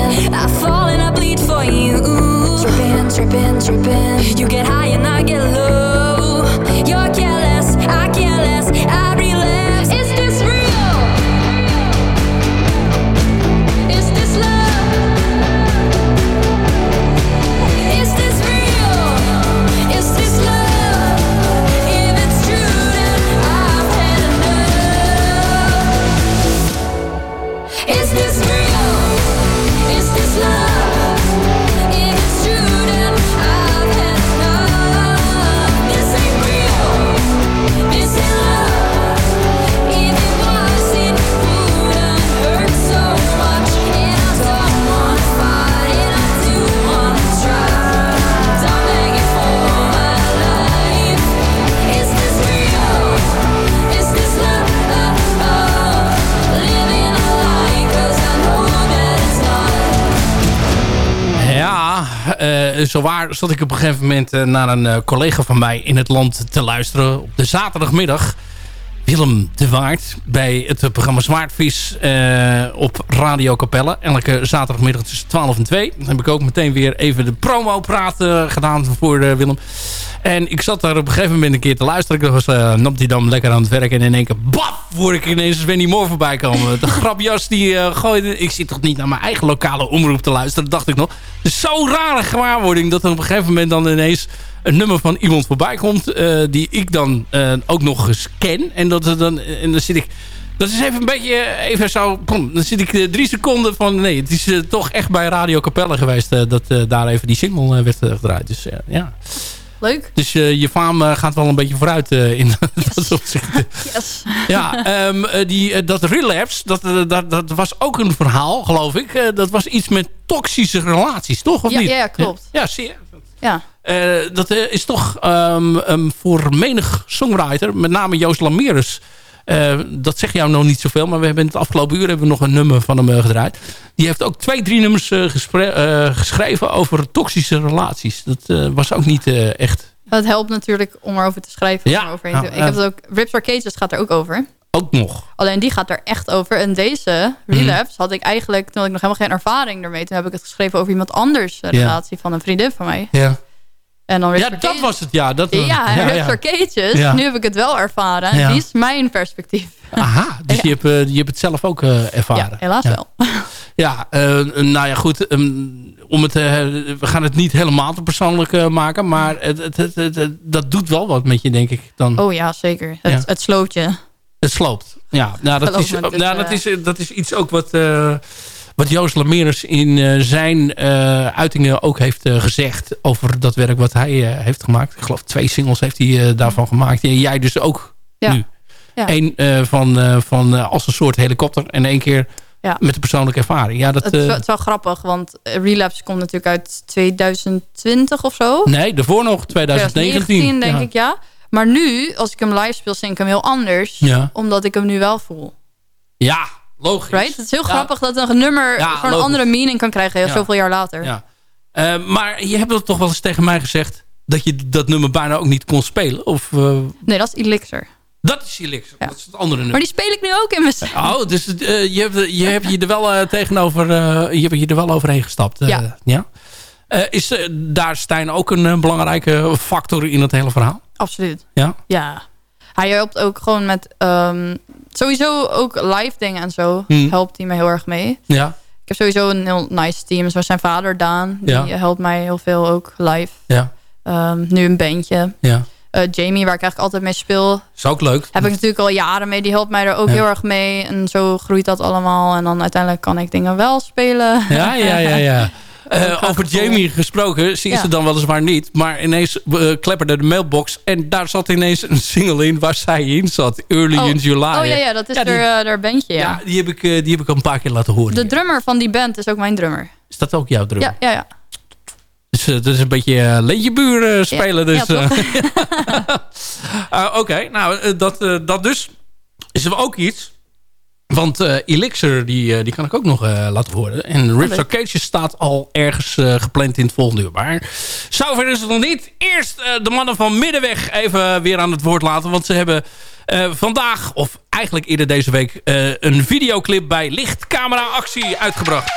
I fall and I bleed for you. Dripping, dripping, dripping. You get high and I get low. Eh zo waar zat ik op een gegeven moment eh, naar een eh, collega van mij in het land te luisteren. Op de zaterdagmiddag. Willem de Waard bij het programma Zwaardvis eh, op Radio Capelle. Elke zaterdagmiddag tussen 12 en 2. Dan heb ik ook meteen weer even de promo-praat eh, gedaan voor eh, Willem. En ik zat daar op een gegeven moment een keer te luisteren. Ik was uh, Dam lekker aan het werken. En in één keer, baf, hoor ik ineens Wendy Moore voorbij komen. De <laughs> grapjas die eh, gooide... Ik zit toch niet naar mijn eigen lokale omroep te luisteren, dacht ik nog. Is zo'n rare gewaarwording dat er op een gegeven moment dan ineens een nummer van iemand voorbij komt. eh, die ik dan eh, ook nog eens ken. En, dat, er dan, en dan zit ik... Dat is even een beetje, eh, even zo, kom, dan zit ik eh, drie seconden van, nee, het is eh, toch echt bij Radio Capelle geweest eh, dat eh, daar even die single eh, werd eh, gedraaid. Dus eh, ja. Leuk. Dus eh, je faam eh, gaat wel een beetje vooruit eh, in <laughs> dat opzicht. Yes. Ja, ehm, eh, die, eh, dat relapse, dat, eh, dat, dat was ook een verhaal, geloof ik. Eh, dat was iets met toxische relaties, toch? Of Ja, niet? ja, klopt. Ja, zie je. Ja. Eh, dat eh, is toch ehm, ehm, voor menig songwriter, met name Joost Lamerus... eh, dat zegt jou nog niet zoveel, maar we hebben in het afgelopen uur hebben we nog een nummer van hem gedraaid. Die heeft ook twee, drie nummers geschreven over toxische relaties. Dat was ook niet echt... Dat helpt natuurlijk om erover te schrijven. Ja, om eroverheen te- ik heb het ook, Rips or Cages gaat er ook over. Ook nog. Alleen die gaat er echt over. En deze Mhm. relapse had ik eigenlijk, toen had ik nog helemaal geen ervaring ermee. Toen heb ik het geschreven over iemand anders, een Ja. relatie van een vriendin van mij. Ja, En dan ja dat was het. Ja, dat, Ja, ja, Rips ja. or Cages. Ja. Nu heb ik het wel ervaren. Ja. Die is mijn perspectief. Aha, dus je, hebt, eh, je hebt het zelf ook eh, ervaren. Ja, helaas wel. <laughs> Ja, eh, nou ja, goed. ehm, om het, we gaan het niet helemaal te persoonlijk maken. Maar het, het, het, het- het- dat doet wel wat met je, denk ik. Dan. Oh ja, zeker. Het, het je. Het sloopt. Ja, nou, dat, is, is, nou, dat, eh, is, dat is iets ook wat, eh, wat Joost Lameres in eh, zijn uitingen ook heeft gezegd. Over dat werk wat hij heeft gemaakt. Ik geloof twee singles heeft hij daarvan gemaakt. Jij dus ook Ja. nu. Ja. Eén van, van als een soort helikopter. En één keer Ja. met de persoonlijke ervaring. Ja, dat, Het is, wel, het is wel grappig, want Relapse komt natuurlijk uit 2020 of zo. nee, daarvoor nog 2019. 2019, denk ja. ik, ja. Maar nu, als ik hem live speel, zing ik hem heel anders. Ja. Omdat ik hem nu wel voel. Ja, logisch. Right? Het is heel Ja. grappig dat een nummer Ja, gewoon een andere meaning kan krijgen. Ja. Zoveel jaar later. Ja. Eh, maar je hebt het toch wel eens tegen mij gezegd... dat je dat nummer bijna ook niet kon spelen? Of, eh, Nee, dat is Elixir. dat is Elixir. Dat is het andere nummer. Maar die speel ik nu ook in mijn. Oh, dus eh, je, hebt, je hebt je er wel tegenover... je hebt je er wel overheen gestapt. Ja. Eh, is eh, daar Stijn ook een eh, belangrijke factor in het hele verhaal? Absoluut. Ja? Ja. Hij helpt ook gewoon met... ehm, sowieso ook live dingen en zo. Hmm. Helpt hij me heel erg mee. Ja. Ik heb sowieso een heel nice team. Zoals zijn vader Daan. Die Ja. helpt mij heel veel ook live. Ja. Ehm, nu een bandje. Ja. Jamie, waar ik eigenlijk altijd mee speel. Is ook leuk. Heb ik natuurlijk al jaren mee. Die helpt mij er ook Ja. heel erg mee. En zo groeit dat allemaal. En dan uiteindelijk kan ik dingen wel spelen. Ja, ja, ja, ja. <laughs> Eh, over Jamie gesproken, ze is Ja. er dan weliswaar niet. Maar ineens eh, klepperde de mailbox. En daar zat ineens een single in waar zij in zat. Early oh. in July. Oh ja, ja dat is Ja, die- er, uh, bandje. Ja. Ja, die heb, ik, eh, die heb ik al een paar keer laten horen. De drummer van die band is ook mijn drummer. Is dat ook jouw drum? Ja, ja, ja. Dus eh, dat is een beetje uh, leentjebuur eh, spelen. Dus, eh. Uh, <laughs> Oké, nou eh, dat, eh, dat dus. Is er ook iets. Want eh, Elixir, die, eh, die kan ik ook nog eh, laten horen. En Rips. Arcade staat al ergens gepland in het volgende uur. Maar zover is het nog niet. Eerst de mannen van Middenweg even weer aan het woord laten. Want ze hebben vandaag, of eigenlijk eerder deze week... een videoclip bij Lichtcamera Actie uitgebracht.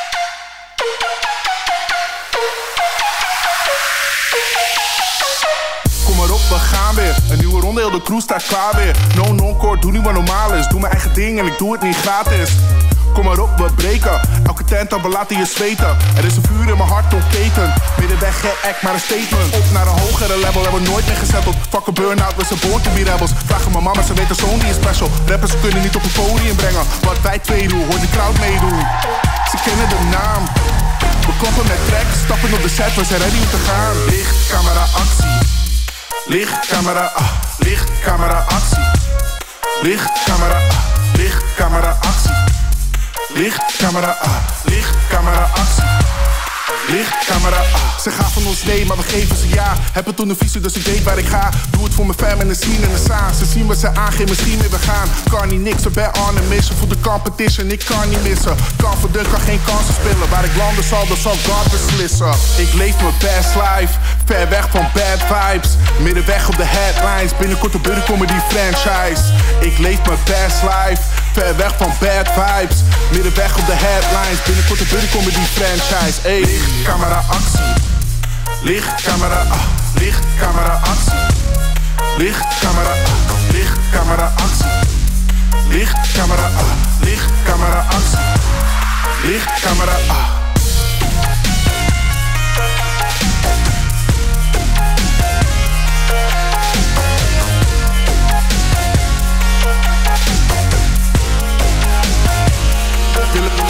Maar op, we gaan weer. Een nieuwe ronde, heel de crew staat klaar weer. No non-core, doe nu wat normaal is. Doe mijn eigen ding en ik doe het niet gratis. Kom maar op, we breken. Elke tent we laten je zweten. Er is een vuur in mijn hart ontketen. Middenweg geen act, maar een statement. Op naar een hogere level, hebben we nooit meer gezetteld. Fuck a burn-out, we zijn born to be rebels. Vragen mijn mama, ze weet de zoon die is special. Rappers kunnen niet op het podium brengen. Wat wij twee doen, hoort de crowd meedoen. Ze kennen de naam. We kloppen met tracks, stappen op de set, we zijn ready om te gaan. Licht, camera, actie. Licht, camera, ah. Licht, camera, actie. Licht, camera, ah. Licht, camera, actie. Licht, camera, ah. Licht, camera, actie. Licht, camera, ah. Ze gaan van ons nee, maar we geven ze ja. Hebben toen een visie, dus ik weet waar ik ga. Doe het voor mijn fam en de scene en de saan. Ze zien wat ze aangeven, misschien weer we gaan. Kan niet niks, ik ben on a mission. Voor de competition, ik kan niet missen. Kan voor de kan geen kansen spelen. Waar ik landen zal, dat zal God beslissen. Ik leef mijn best life, ver weg van bad vibes. Middenweg op de headlines, binnenkort Buddy Comedy franchise. Ik leef mijn best life, ver weg van bad vibes. Middenweg op de headlines, binnenkort Buddy Comedy franchise. Ey, licht, camera, actie. Licht, camera, ah. Licht, camera, actie. Licht, camera, ah. Licht, camera, actie. Licht, camera, ah. Licht, camera, actie. Licht, camera, ah.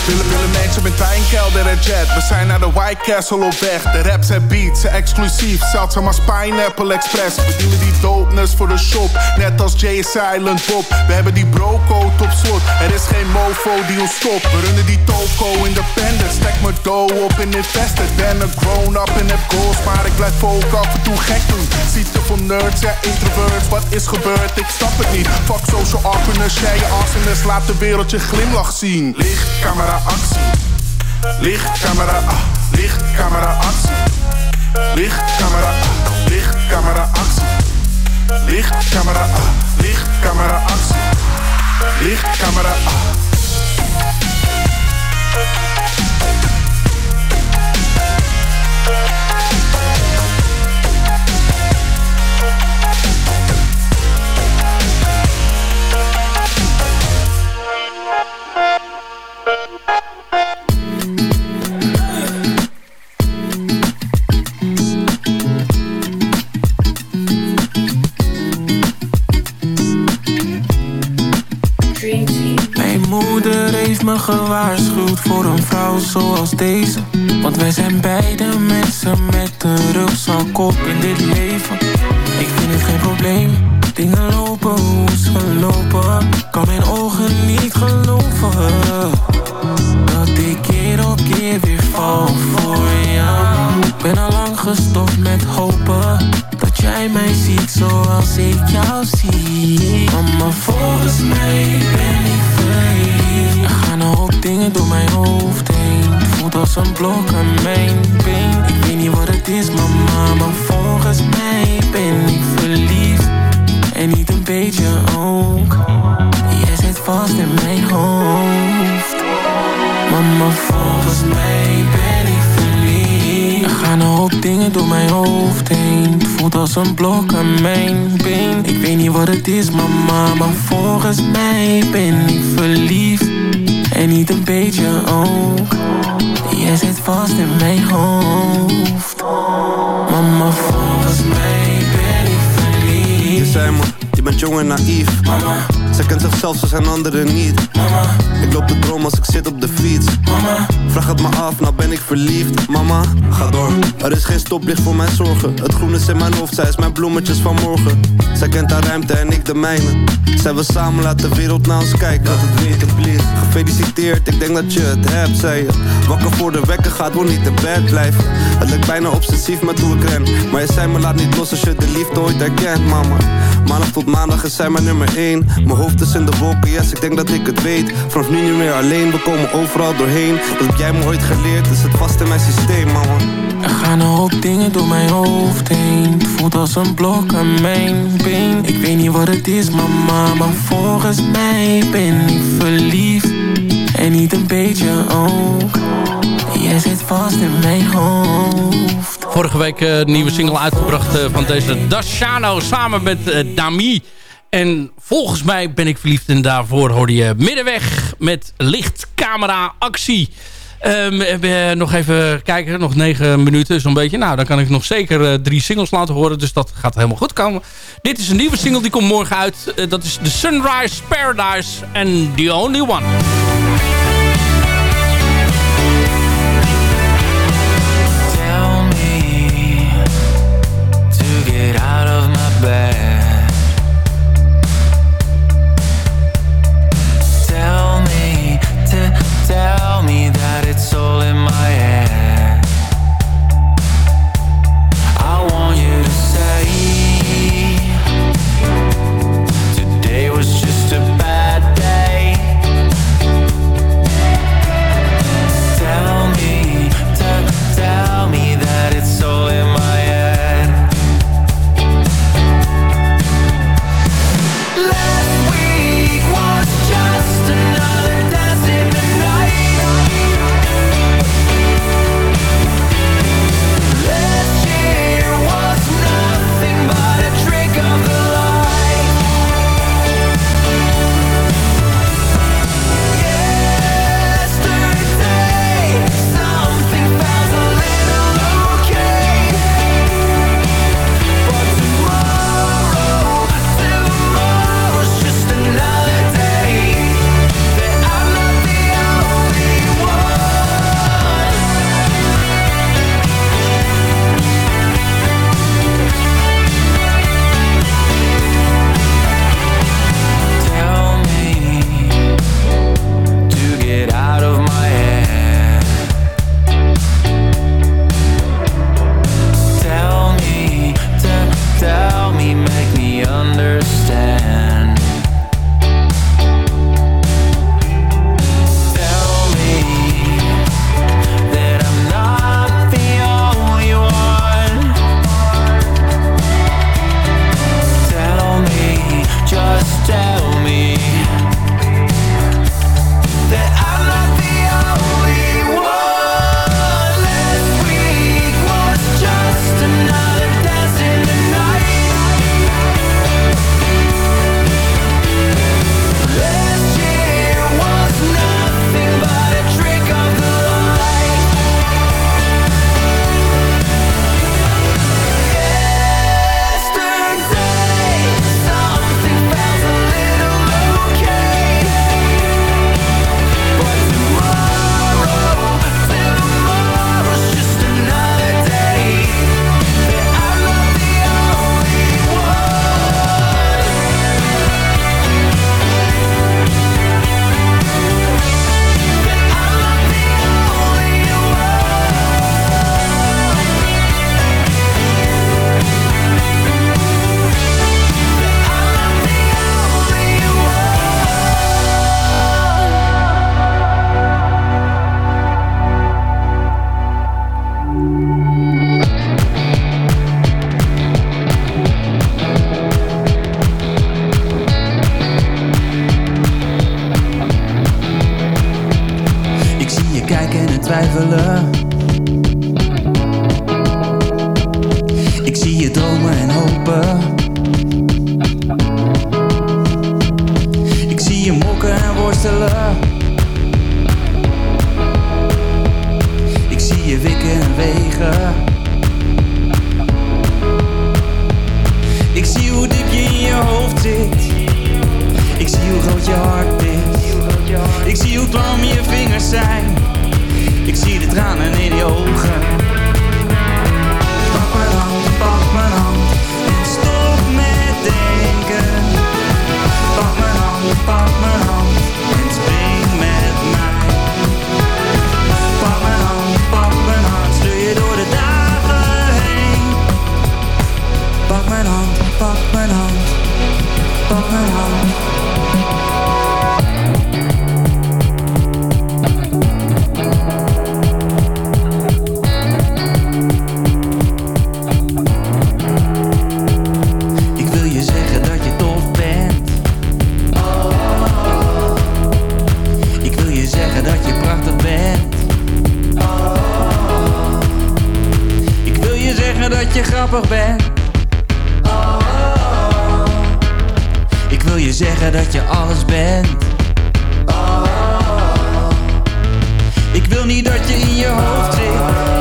Willen, willen, mensen met wijnkelder en jet. We zijn naar de White Castle op weg. De raps en beats zijn exclusief. Zeldzaam als Pineapple Express. We dealen die dopeness voor de shop. Net als Jay Silent Bob. We hebben die brocode op slot. Er is geen mofo die ons stopt. We runnen die toko independent. Stek mijn dough op en invested. Ben een grown-up en heb goals. Maar ik blijf folk af en toe gek doen. Ziet er van nerds, ja introverts. Wat is gebeurd? Ik snap het niet. Fuck social awkwardness. Jij je awesomeness. Laat de wereld je glimlach zien. Licht, camera, actie. Licht, camera, ah. Licht, camera, actie. Licht, camera, ah. Licht, camera, actie. Licht, camera, ah. Licht, camera, actie. Licht, camera, ah. Gewaarschuwd voor een vrouw zoals deze. Want wij zijn beide mensen met een rugzak op in dit leven. Ik vind het geen probleem Dingen lopen hoe ze lopen. Kan mijn ogen niet geloven Dat ik keer op keer weer val voor jou. Ben al lang gestopt met hopen Dat jij mij ziet zoals ik jou zie. Mama volgens mij ben ik verliefd Dingen door mijn hoofd heen. Het voelt als een blok aan mijn been. Ik weet niet wat het is mama Maar volgens mij ben ik verliefd. En niet een beetje ook. Jij zit vast in mijn hoofd. Mama volgens mij ben ik verliefd. Er gaan een hoop dingen door mijn hoofd heen. Het voelt als een blok aan mijn been. Ik weet niet wat het is mama Maar volgens mij ben ik verliefd En niet een beetje ook. Jij zit vast in mijn hoofd. Mama volgens mij ben ik verliefd. Je zei me, je bent jong en naïef. Mama. Zij kent zichzelf, ze zijn anderen niet. Mama. Ik loop de droom als ik zit op de fiets. Mama. Vraag het me af, nou ben ik verliefd. Mama, ga door. Er is geen stoplicht voor mijn zorgen. Het groen is in mijn hoofd, zij is mijn bloemetjes van morgen. Zij kent haar ruimte en ik de mijne Zij wil samen laten de wereld naar ons kijken Dat het weer plicht Gefeliciteerd, ik denk dat je het hebt, zei je. Wakker voor de wekker gaat, wil niet in bed blijven Het lijkt bijna obsessief met hoe ik ren. Maar je zei me laat niet los als je de liefde ooit herkent, mama. Maandag tot maandag is zij mijn nummer 1 Mijn hoofd is in de wolken, yes, ik denk dat ik het weet. Vanaf nu niet meer alleen, we komen overal doorheen. Dat heb jij me ooit geleerd, is het vast in mijn systeem, mama? Er gaan een hoop dingen door mijn hoofd heen. Het voelt als een blok aan mijn been. Ik weet niet wat het is mama Maar volgens mij ben ik verliefd En niet een beetje ook Jij zit vast in mijn hoofd Vorige week eh, een nieuwe single uitgebracht eh, van deze Dashano samen met eh, Dami. En volgens mij ben ik verliefd en daarvoor hoorde je Middenweg met licht, camera, actie. Hebben nog even kijken, nog negen minuten zo'n beetje. Nou, dan kan ik nog zeker eh, drie singles laten horen. Dus dat gaat helemaal goed komen. Dit is een nieuwe single, die komt morgen uit. Eh, dat is The Sunrise Paradise and The Only One. Tell me to get out of my bed. Dat je grappig bent. Ik wil je zeggen dat je alles bent. Ik wil niet dat je in je hoofd zit.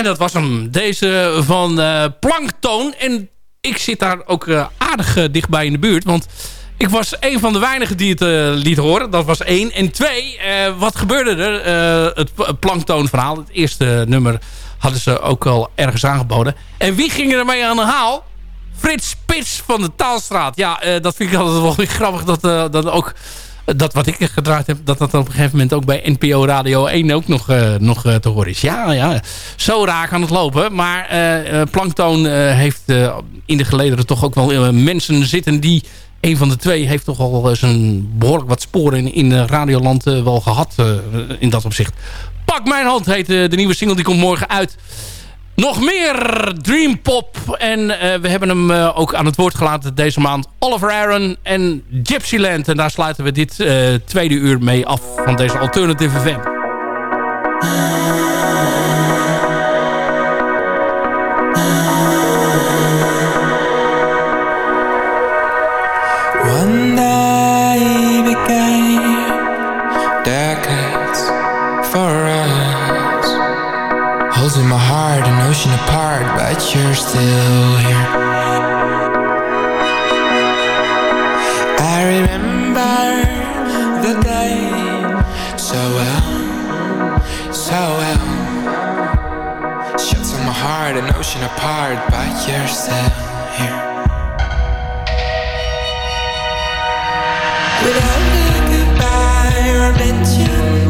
En dat was hem. Deze van eh Planktoon. En ik zit daar ook eh, aardig eh, dichtbij in de buurt. Want ik was een van de weinigen die het liet horen. Dat was één. En twee, wat gebeurde er? Het Planktoon verhaal. Het eerste nummer hadden ze ook al ergens aangeboden. En wie ging ermee aan de haal? Frits Spits van de Taalstraat. Ja, dat vind ik altijd wel weer grappig. Dat, dat ook dat wat ik gedraaid heb, dat dat op een gegeven moment ook bij NPO Radio 1 ook nog, eh, nog eh, te horen is. Ja, ja, zo raar kan het lopen. Maar eh, Planktoon heeft in de gelederen toch ook wel mensen zitten die... Een van de twee heeft toch al een behoorlijk wat sporen in, in Radioland wel gehad eh, in dat opzicht. Pak mijn hand heet de nieuwe single, die komt morgen uit. Nog meer Dream Pop. En eh, we hebben hem eh, ook aan het woord gelaten deze maand. Oliver Aaron en Gypsyland. En daar sluiten we dit eh, tweede uur mee af van deze Alternative FM. Ocean apart, but you're still here. I remember the day so well, so well. Shots on my heart an ocean apart, but you're still here. Without a goodbye or mention